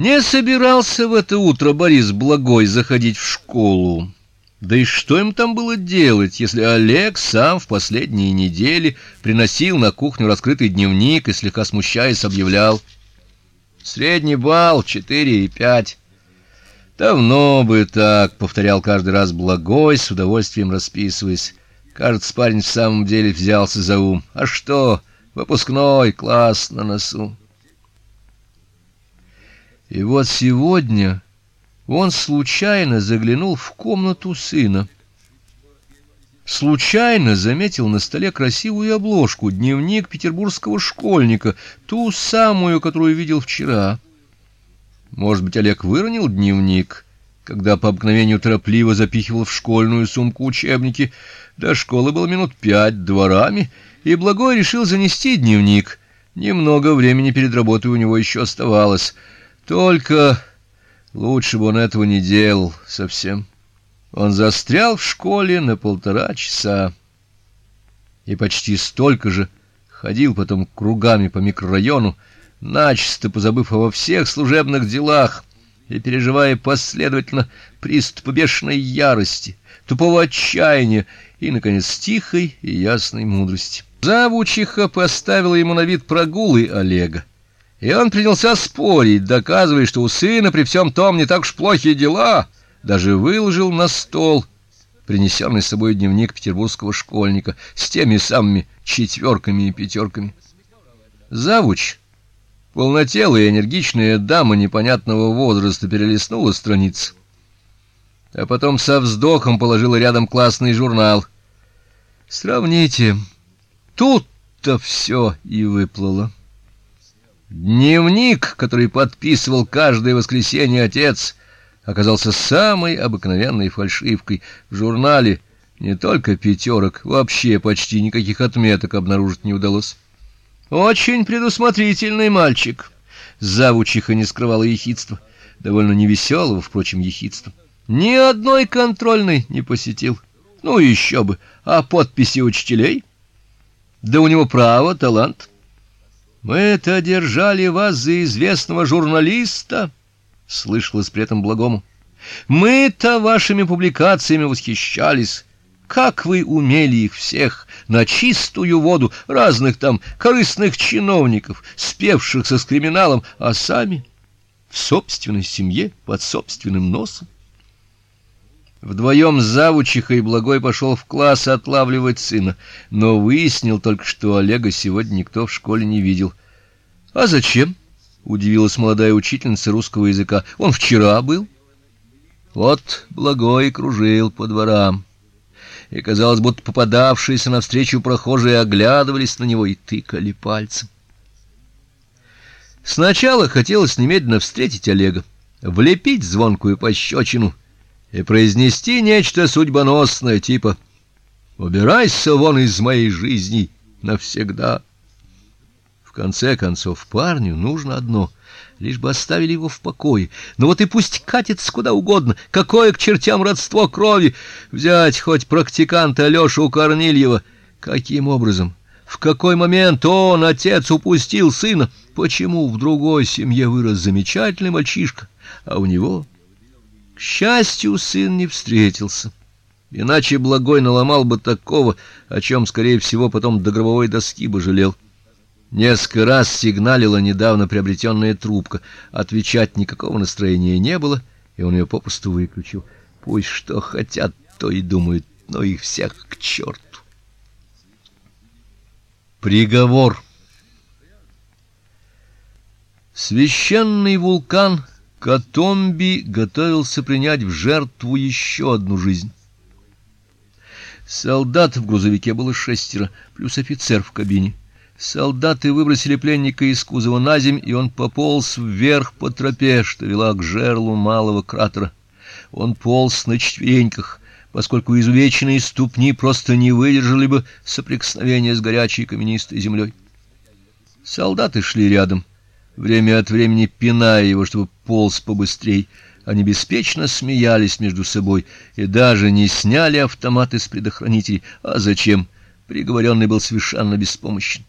Не собирался в это утро Борис Благой заходить в школу. Да и что им там было делать, если Олег сам в последние недели приносил на кухню раскрытый дневник и слегка смущаясь объявлял: "Средний балл четыре и пять. Давно бы так, повторял каждый раз Благой, с удовольствием расписываясь. Кажется, парень в самом деле взялся за ум. А что? Выпускной класс на носу. И вот сегодня он случайно заглянул в комнату сына. Случайно заметил на столе красивую обложку, дневник петербургского школьника, ту самую, которую видел вчера. Может быть, Олег выронил дневник, когда по обыкновению торопливо запихивал в школьную сумку учебники. До школы было минут пять дворами, и Благой решил занести дневник. Немного времени перед работой у него еще оставалось. Только лучше бы он этого не делал совсем. Он застрял в школе на полтора часа и почти столько же ходил потом кругами по микрорайону, начисто позабыв обо всех служебных делах и переживая последовательно приступы бешеной ярости, тупого отчаяния и наконец тихой и ясной мудрости. Завучиха поставила ему на вид прогулы Олега. И он принялся спорить, доказывая, что у сына при всем том не так уж плохие дела, даже выложил на стол принесенный с собой дневник петербургского школьника с теми самыми четверками и пятерками. Завуч, полнотелая и энергичная дама непонятного возраста, перелистнула страницы, а потом со вздохом положила рядом классный журнал. Сравните. Тут-то все и выплыло. Дневник, который подписывал каждое воскресенье отец, оказался самой обыкновенной фальшивкой. В журнале не только пятерок, вообще почти никаких отметок обнаружить не удалось. Очень предусмотрительный мальчик. Завучиха не скрывала ехидства, довольно невеселого, впрочем, ехидства. Ни одной контрольной не посетил. Ну еще бы, а подписи учителей? Да у него право, талант. Мы-то держали вас за известного журналиста, слышалось при этом благому. Мы-то вашими публикациями восхищались. Как вы умели их всех на чистую воду разных там корыстных чиновников, спевшихся с криминалом, а сами в собственной семье под собственным носом. Вдвоем с завучихой Благой пошел в класс отлавливать сына, но выяснил только, что Олега сегодня никто в школе не видел. А зачем? удивилась молодая учительница русского языка. Он вчера был. Вот Благой кружил по дворам. И казалось, будто попадавшиеся навстречу прохожие оглядывались на него и тыкали пальцем. Сначала хотелось немедленно встретить Олега, влепить звонкую пощечину и произнести нечто судьбоносное, типа «Убирайся вон из моей жизни навсегда». В конце концов, парню нужно одно — лишь бы оставили его в покое. Ну вот и пусть катится куда угодно, какое к чертям родство крови. Взять хоть практиканта Алёшу Корнильева. Каким образом? В какой момент он, отец, упустил сына? Почему в другой семье вырос замечательный мальчишка, а у него к счастью, сын не встретился. Иначе благой наломал бы такого, о чем, скорее всего, потом до гробовой доски бы жалел. Несколько раз сигналила недавно приобретенная трубка. Отвечать никакого настроения не было, и он ее попросту выключил. Пусть что хотят, то и думают, но их всех к черту. Приговор. Священный вулкан Катомби готовился принять в жертву еще одну жизнь. Солдат в грузовике было шестеро, плюс офицер в кабине. Солдаты выбросили пленника из кузова на земь, и он пополз вверх по тропе, что вела к жерлу малого кратера. Он полз на четвереньках, поскольку изувеченные ступни просто не выдержали бы соприкосновения с горячей каменистой землей. Солдаты шли рядом время от времени пиная его, чтобы полз побыстрей. Они беспечно смеялись между собой и даже не сняли автоматы с предохранителей. А зачем? Приговоренный был совершенно беспомощен.